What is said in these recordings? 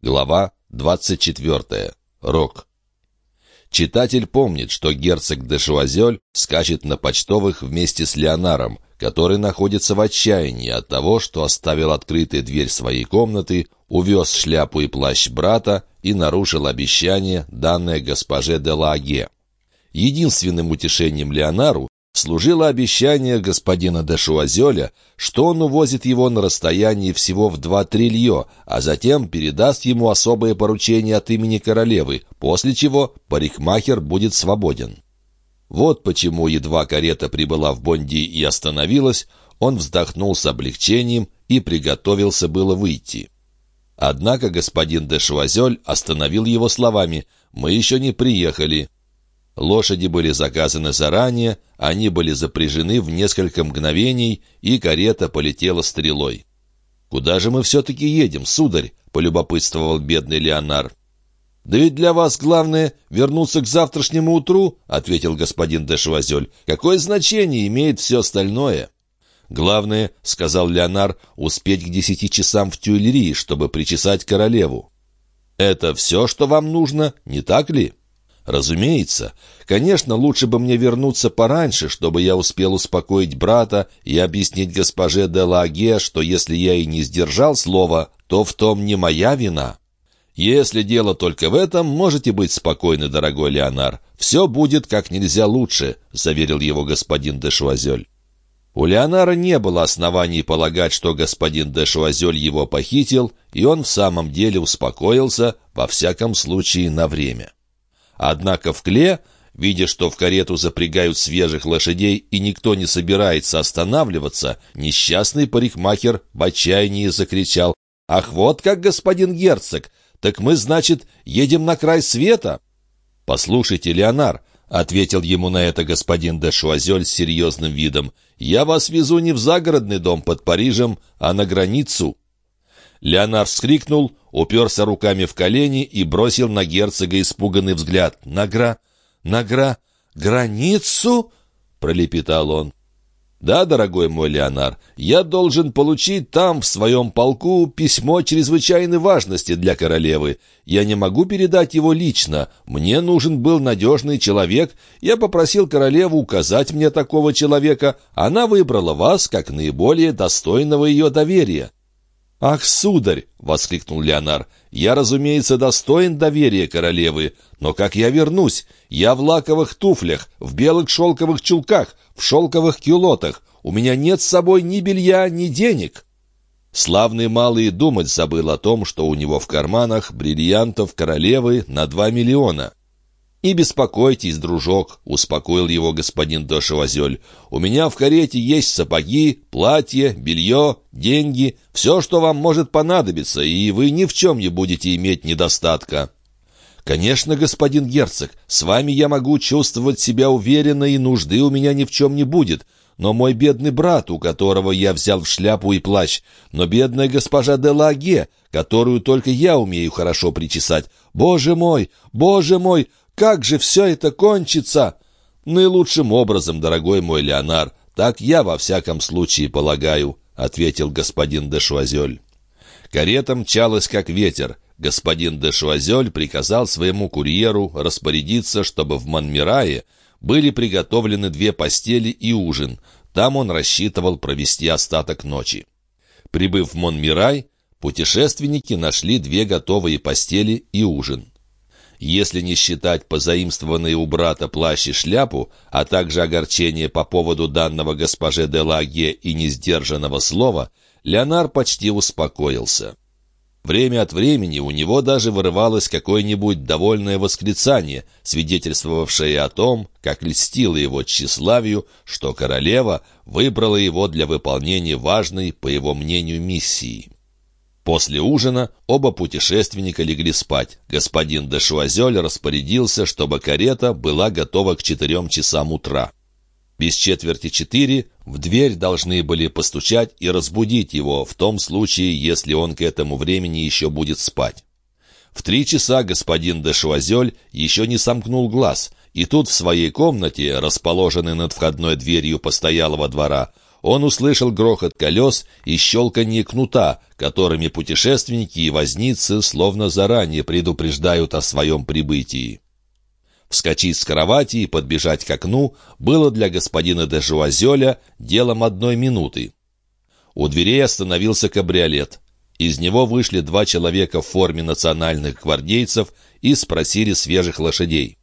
Глава 24. Рок. Читатель помнит, что герцог де Шуазель скачет на почтовых вместе с Леонаром, который находится в отчаянии от того, что оставил открытой дверь своей комнаты, увез шляпу и плащ брата и нарушил обещание, данное госпоже де Лаге. Единственным утешением Леонару служило обещание господина де Шуазеля, что он увозит его на расстоянии всего в два трилье, а затем передаст ему особое поручение от имени королевы, после чего парикмахер будет свободен. Вот почему едва карета прибыла в Бонди и остановилась, он вздохнул с облегчением и приготовился было выйти. Однако господин де Шуазель остановил его словами «Мы еще не приехали». Лошади были заказаны заранее, они были запряжены в несколько мгновений, и карета полетела стрелой. «Куда же мы все-таки едем, сударь?» — полюбопытствовал бедный Леонар. «Да ведь для вас главное вернуться к завтрашнему утру», — ответил господин де Швазель. «Какое значение имеет все остальное?» «Главное, — сказал Леонар, — успеть к десяти часам в Тюильрии, чтобы причесать королеву». «Это все, что вам нужно, не так ли?» Разумеется. Конечно, лучше бы мне вернуться пораньше, чтобы я успел успокоить брата и объяснить госпоже де Лаге, что если я и не сдержал слова, то в том не моя вина. Если дело только в этом, можете быть спокойны, дорогой Леонар. Все будет как нельзя лучше, — заверил его господин де Шуазель. У Леонара не было оснований полагать, что господин де Шуазель его похитил, и он в самом деле успокоился, во всяком случае, на время. Однако в Кле, видя, что в карету запрягают свежих лошадей и никто не собирается останавливаться, несчастный парикмахер в отчаянии закричал «Ах, вот как, господин герцог! Так мы, значит, едем на край света?» «Послушайте, Леонар», — ответил ему на это господин де Шуазель с серьезным видом, «я вас везу не в загородный дом под Парижем, а на границу». Леонар вскрикнул, уперся руками в колени и бросил на герцога испуганный взгляд. «На гра... на гра... границу?» — пролепетал он. «Да, дорогой мой Леонар, я должен получить там, в своем полку, письмо чрезвычайной важности для королевы. Я не могу передать его лично. Мне нужен был надежный человек. Я попросил королеву указать мне такого человека. Она выбрала вас как наиболее достойного ее доверия. «Ах, сударь!» — воскликнул Леонар. «Я, разумеется, достоин доверия королевы, но как я вернусь? Я в лаковых туфлях, в белых шелковых чулках, в шелковых кюлотах. У меня нет с собой ни белья, ни денег». Славный малый думать забыл о том, что у него в карманах бриллиантов королевы на два миллиона. «Не беспокойтесь, дружок», — успокоил его господин Дошевозель. «У меня в карете есть сапоги, платье, белье, деньги, все, что вам может понадобиться, и вы ни в чем не будете иметь недостатка». «Конечно, господин герцог, с вами я могу чувствовать себя уверенно, и нужды у меня ни в чем не будет. Но мой бедный брат, у которого я взял шляпу и плащ, но бедная госпожа де Лаге, которую только я умею хорошо причесать. Боже мой, боже мой, как же все это кончится? Наилучшим образом, дорогой мой Леонар, так я во всяком случае полагаю, ответил господин де Шуазель. Карета мчалась как ветер. Господин де Шуазель приказал своему курьеру распорядиться, чтобы в Монмирае были приготовлены две постели и ужин. Там он рассчитывал провести остаток ночи. Прибыв в Монмирай, путешественники нашли две готовые постели и ужин. Если не считать позаимствованные у брата плащ и шляпу, а также огорчение по поводу данного госпоже де Лаге и несдержанного слова, Леонар почти успокоился. Время от времени у него даже вырывалось какое-нибудь довольное восклицание, свидетельствовавшее о том, как льстило его тщеславию, что королева выбрала его для выполнения важной, по его мнению, миссии. После ужина оба путешественника легли спать. Господин де Шуазель распорядился, чтобы карета была готова к четырем часам утра. Без четверти четыре в дверь должны были постучать и разбудить его, в том случае, если он к этому времени еще будет спать. В три часа господин де Шуазель еще не сомкнул глаз, и тут в своей комнате, расположенной над входной дверью постоялого двора, он услышал грохот колес и щелканье кнута, которыми путешественники и возницы словно заранее предупреждают о своем прибытии. Вскочить с кровати и подбежать к окну было для господина де Жуазеля делом одной минуты. У дверей остановился кабриолет. Из него вышли два человека в форме национальных гвардейцев и спросили свежих лошадей.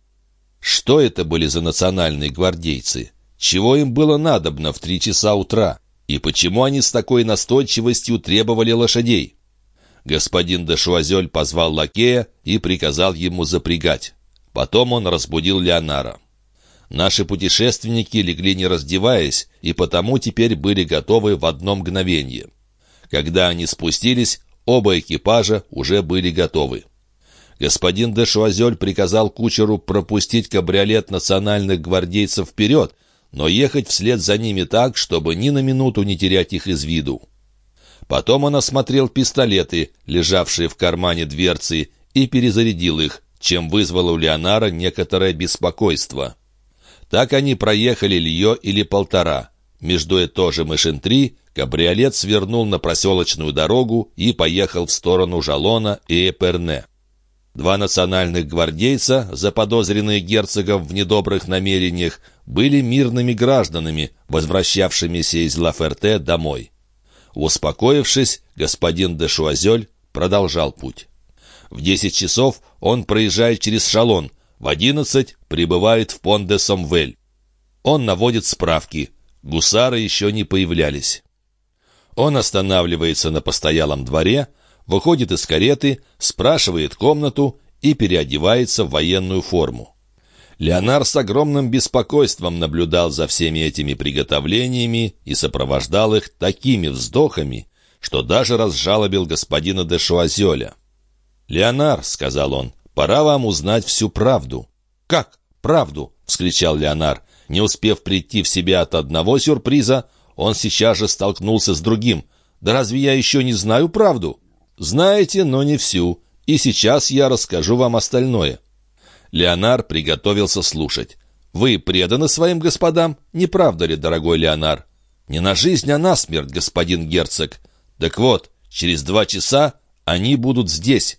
Что это были за национальные гвардейцы? Чего им было надобно в три часа утра? И почему они с такой настойчивостью требовали лошадей? Господин де Шуазель позвал лакея и приказал ему запрягать. Потом он разбудил Леонара. Наши путешественники легли не раздеваясь, и потому теперь были готовы в одно мгновение. Когда они спустились, оба экипажа уже были готовы. Господин де Шуазель приказал кучеру пропустить кабриолет национальных гвардейцев вперед, но ехать вслед за ними так, чтобы ни на минуту не терять их из виду. Потом он осмотрел пистолеты, лежавшие в кармане дверцы, и перезарядил их, чем вызвало у Леонара некоторое беспокойство. Так они проехали лье или полтора. Между этожем и Шентри кабриолет свернул на проселочную дорогу и поехал в сторону Жалона и Эперне. Два национальных гвардейца, заподозренные герцогом в недобрых намерениях, были мирными гражданами, возвращавшимися из Лаферте домой. Успокоившись, господин де Шуазель продолжал путь. В десять часов он проезжает через Шалон, в одиннадцать прибывает в Пон-де-Сомвель. Он наводит справки. Гусары еще не появлялись. Он останавливается на постоялом дворе, выходит из кареты, спрашивает комнату и переодевается в военную форму. Леонар с огромным беспокойством наблюдал за всеми этими приготовлениями и сопровождал их такими вздохами, что даже разжалобил господина де Шуазеля. «Леонар», — сказал он, — «пора вам узнать всю правду». «Как? Правду?» — вскричал Леонар. Не успев прийти в себя от одного сюрприза, он сейчас же столкнулся с другим. «Да разве я еще не знаю правду?» Знаете, но не всю. И сейчас я расскажу вам остальное». Леонар приготовился слушать. «Вы преданы своим господам, не правда ли, дорогой Леонар?» «Не на жизнь, а на смерть, господин герцог. Так вот, через два часа они будут здесь».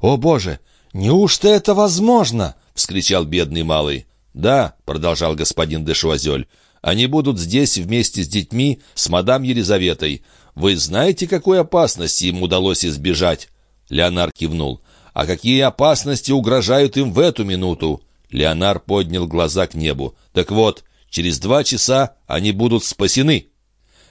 «О, Боже! Неужто это возможно?» — вскричал бедный малый. «Да», — продолжал господин де Шуазель, — «они будут здесь вместе с детьми, с мадам Елизаветой. Вы знаете, какой опасности им удалось избежать?» Леонар кивнул. «А какие опасности угрожают им в эту минуту?» Леонар поднял глаза к небу. «Так вот, через два часа они будут спасены».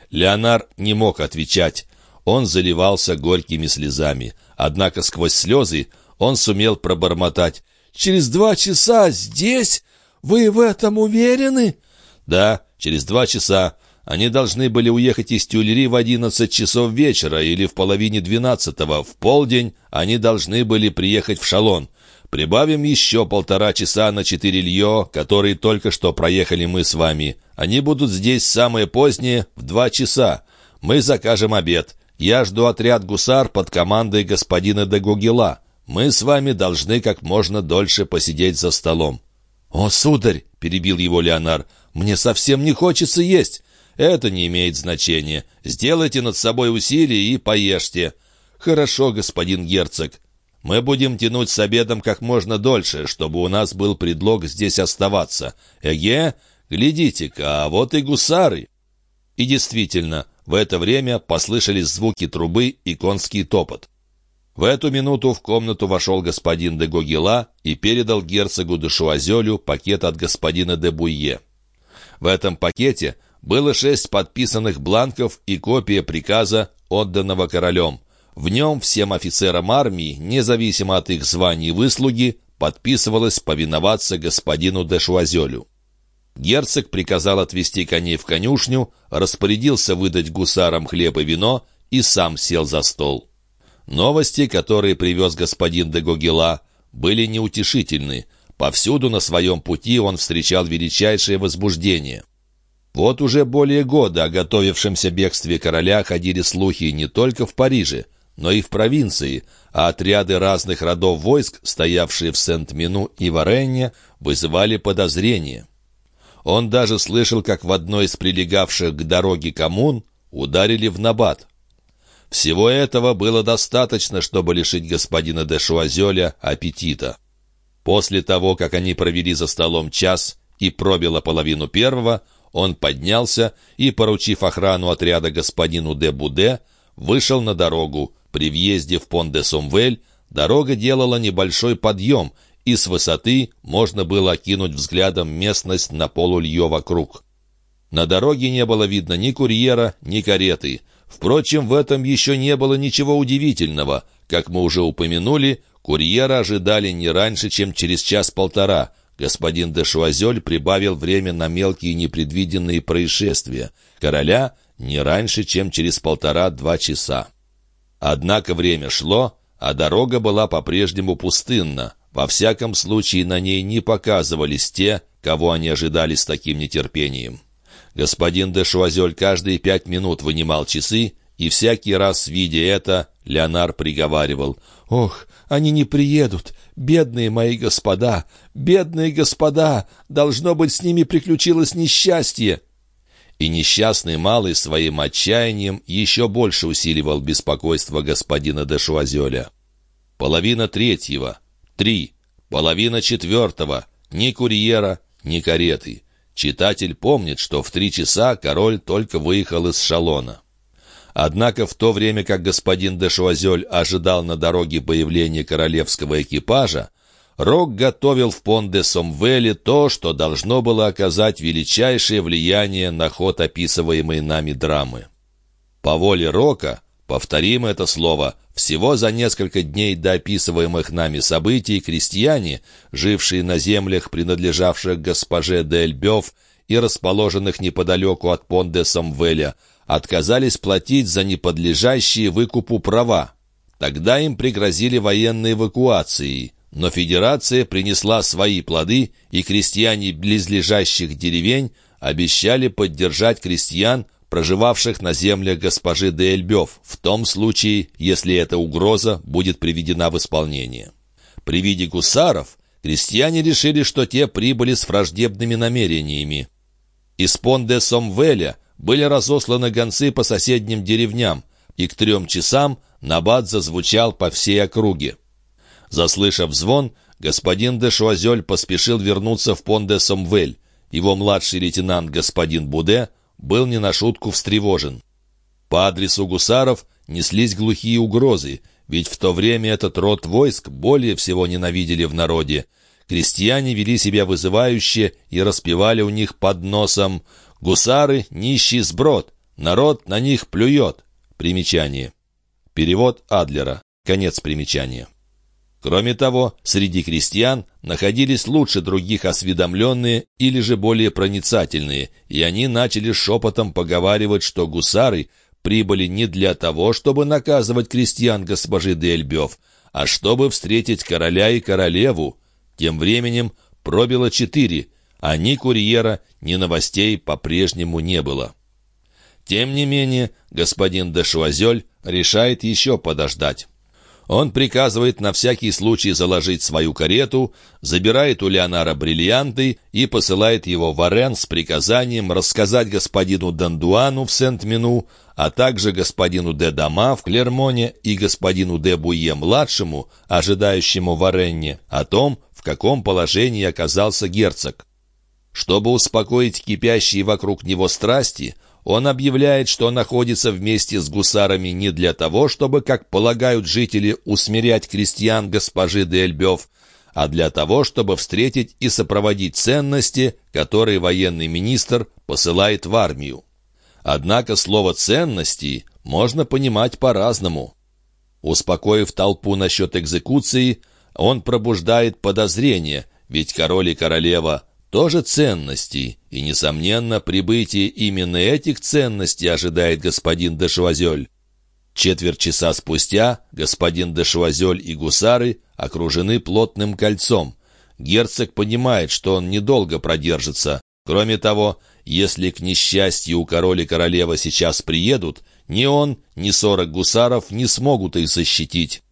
Леонар не мог отвечать. Он заливался горькими слезами. Однако сквозь слезы он сумел пробормотать. «Через два часа здесь? Вы в этом уверены?» «Да, через два часа. Они должны были уехать из Тюльри в одиннадцать часов вечера или в половине двенадцатого. В полдень они должны были приехать в Шалон. Прибавим еще полтора часа на четыре лье, которые только что проехали мы с вами. Они будут здесь самое позднее, в два часа. Мы закажем обед. Я жду отряд гусар под командой господина де Гугела. Мы с вами должны как можно дольше посидеть за столом». «О, сударь!» — перебил его Леонар. «Мне совсем не хочется есть. Это не имеет значения. Сделайте над собой усилие и поешьте. Хорошо, господин герцог. Мы будем тянуть с обедом как можно дольше, чтобы у нас был предлог здесь оставаться. Эге, глядите-ка, а вот и гусары. И действительно, в это время послышались звуки трубы и конский топот. В эту минуту в комнату вошел господин де Гогила и передал герцогу де Шуазелю пакет от господина де Буйе. В этом пакете было шесть подписанных бланков и копия приказа, отданного королем. В нем всем офицерам армии, независимо от их званий и выслуги, подписывалось повиноваться господину де Шуазелю. Герцог приказал отвезти коней в конюшню, распорядился выдать гусарам хлеб и вино и сам сел за стол. Новости, которые привез господин де Гогела, были неутешительны. Повсюду на своем пути он встречал величайшее возбуждение. Вот уже более года о готовившемся бегстве короля ходили слухи не только в Париже, но и в провинции, а отряды разных родов войск, стоявшие в Сент-Мину и Варенне, вызывали подозрения. Он даже слышал, как в одной из прилегавших к дороге коммун ударили в набат. Всего этого было достаточно, чтобы лишить господина де Шуазеля аппетита. После того, как они провели за столом час и пробило половину первого, он поднялся и, поручив охрану отряда господину де Буде, вышел на дорогу. При въезде в Пон-де-Сомвель дорога делала небольшой подъем, и с высоты можно было окинуть взглядом местность на полулье вокруг. На дороге не было видно ни курьера, ни кареты. Впрочем, в этом еще не было ничего удивительного. Как мы уже упомянули, курьера ожидали не раньше, чем через час-полтора. Господин де Шуазель прибавил время на мелкие непредвиденные происшествия. Короля не раньше, чем через полтора-два часа. Однако время шло, а дорога была по-прежнему пустынна. Во всяком случае, на ней не показывались те, кого они ожидали с таким нетерпением. Господин де Шуазель каждые пять минут вынимал часы, и всякий раз, видя это, Леонар приговаривал, «Ох, они не приедут! Бедные мои господа! Бедные господа! Должно быть, с ними приключилось несчастье!» И несчастный малый своим отчаянием еще больше усиливал беспокойство господина де Шуазеля. Половина третьего — Три. Половина четвертого. Ни курьера, ни кареты. Читатель помнит, что в три часа король только выехал из Шалона. Однако в то время как господин де Шуазель ожидал на дороге появления королевского экипажа, Рок готовил в Пон-де-Сомвеле то, что должно было оказать величайшее влияние на ход описываемой нами драмы. По воле Рока, повторим это слово, всего за несколько дней до описываемых нами событий крестьяне, жившие на землях, принадлежавших госпоже де Эльбёв и расположенных неподалеку от Пон-де-Самвеля, отказались платить за неподлежащие выкупу права. Тогда им пригрозили военной эвакуацией, но федерация принесла свои плоды, и крестьяне близлежащих деревень обещали поддержать крестьян, проживавших на землях госпожи де Эльбёв, в том случае, если эта угроза будет приведена в исполнение. При виде гусаров крестьяне решили, что те прибыли с враждебными намерениями. Из Пон-де-Сомвеля были разосланы гонцы по соседним деревням, и к трем часам набат зазвучал по всей округе. Заслышав звон, господин де Шуазель поспешил вернуться в Пон-де-Сомвель. Его младший лейтенант господин Буде был не на шутку встревожен. По адресу гусаров неслись глухие угрозы, ведь в то время этот род войск более всего ненавидели в народе. Крестьяне вели себя вызывающе и распевали у них под носом «Гусары — нищий сброд, народ на них плюет». Примечание. Перевод Адлера. Конец примечания. Кроме того, среди крестьян находились лучше других осведомленные или же более проницательные, и они начали шепотом поговаривать, что гусары прибыли не для того, чтобы наказывать крестьян госпожи Дельбёв, а чтобы встретить короля и королеву. Тем временем пробило четыре, а ни курьера, ни новостей по-прежнему не было. Тем не менее, господин де Шуазель решает еще подождать. Он приказывает на всякий случай заложить свою карету, забирает у Леонара бриллианты и посылает его в Орен с приказанием рассказать господину Дандуану в Сент-Мину, а также господину де Дама в Клермоне и господину де Буе-младшему, ожидающему в Оренне, о том, в каком положении оказался герцог. Чтобы успокоить кипящие вокруг него страсти, он объявляет, что находится вместе с гусарами не для того, чтобы, как полагают жители, усмирять крестьян госпожи де Эльбёв, а для того, чтобы встретить и сопроводить ценности, которые военный министр посылает в армию. Однако слово «ценности» можно понимать по-разному. Успокоив толпу насчет экзекуции, он пробуждает подозрение, ведь король и королева тоже ценности, и, несомненно, прибытие именно этих ценностей ожидает господин де Швазель. Четверть часа спустя господин де Швазель и гусары окружены плотным кольцом. Герцог понимает, что он недолго продержится. Кроме того, если к несчастью у короля и королева сейчас приедут, ни он, ни сорок гусаров не смогут их защитить.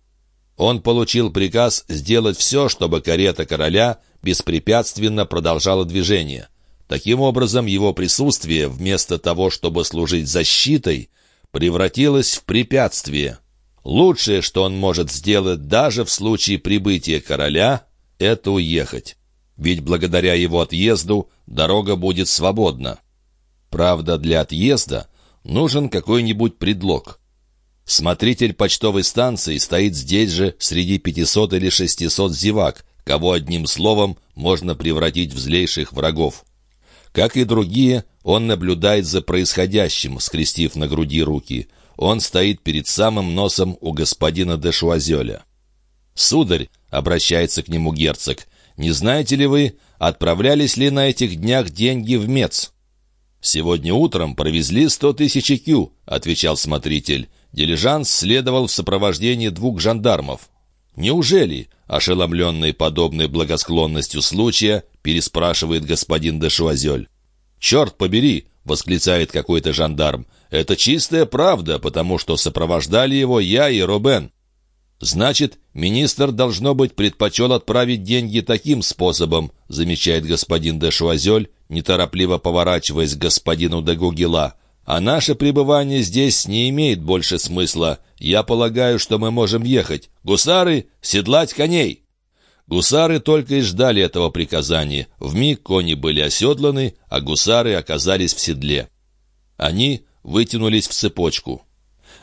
Он получил приказ сделать все, чтобы карета короля беспрепятственно продолжала движение. Таким образом, его присутствие, вместо того, чтобы служить защитой, превратилось в препятствие. Лучшее, что он может сделать даже в случае прибытия короля, это уехать. Ведь благодаря его отъезду дорога будет свободна. Правда, для отъезда нужен какой-нибудь предлог. Смотритель почтовой станции стоит здесь же среди 500 или 600 зевак, кого одним словом можно превратить в злейших врагов. Как и другие, он наблюдает за происходящим, скрестив на груди руки. Он стоит перед самым носом у господина де Шуазеля. «Сударь», — обращается к нему герцог, — «не знаете ли вы, отправлялись ли на этих днях деньги в Мец?» «Сегодня утром провезли сто тысяч кю», — отвечал смотритель. Дилижанс следовал в сопровождении двух жандармов. «Неужели?» — ошеломленный подобной благосклонностью случая, переспрашивает господин де Шуазель. «Черт побери!» — восклицает какой-то жандарм. «Это чистая правда, потому что сопровождали его я и Робен». «Значит, министр, должно быть, предпочел отправить деньги таким способом», замечает господин де Шуазель, неторопливо поворачиваясь к господину де. «А наше пребывание здесь не имеет больше смысла. Я полагаю, что мы можем ехать. Гусары, седлать коней!» Гусары только и ждали этого приказания. Вмиг кони были оседланы, а гусары оказались в седле. Они вытянулись в цепочку.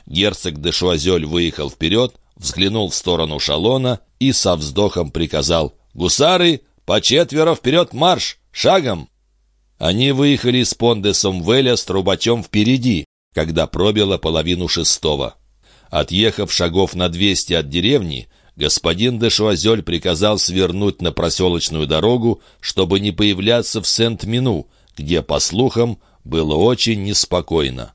Герцог де Шуазель выехал вперед, взглянул в сторону шалона и со вздохом приказал «Гусары, по четверо вперед марш! Шагом!» Они выехали с Пондесом Веля с трубачом впереди, когда пробило половину шестого. Отъехав шагов на двести от деревни, господин де Шуазель приказал свернуть на проселочную дорогу, чтобы не появляться в Сент-Мину, где, по слухам, было очень неспокойно.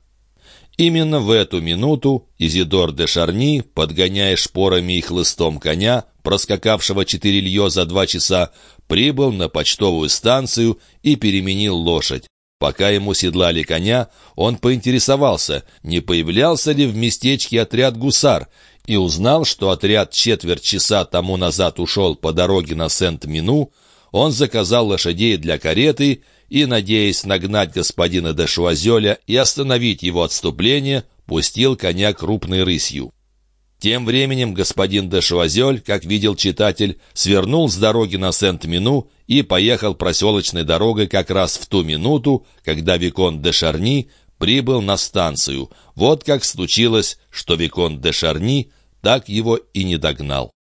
Именно в эту минуту Изидор де Шарни, подгоняя шпорами и хлыстом коня, проскакавшего четыре лье за два часа, прибыл на почтовую станцию и переменил лошадь. Пока ему седлали коня, он поинтересовался, не появлялся ли в местечке отряд гусар, и узнал, что отряд четверть часа тому назад ушел по дороге на Сент-Мину, он заказал лошадей для кареты и, надеясь нагнать господина де Шуазеля и остановить его отступление, пустил коня крупной рысью. Тем временем господин де Шуазель, как видел читатель, свернул с дороги на Сент-Мину и поехал проселочной дорогой как раз в ту минуту, когда Викон де Шарни прибыл на станцию. Вот как случилось, что Викон де Шарни так его и не догнал.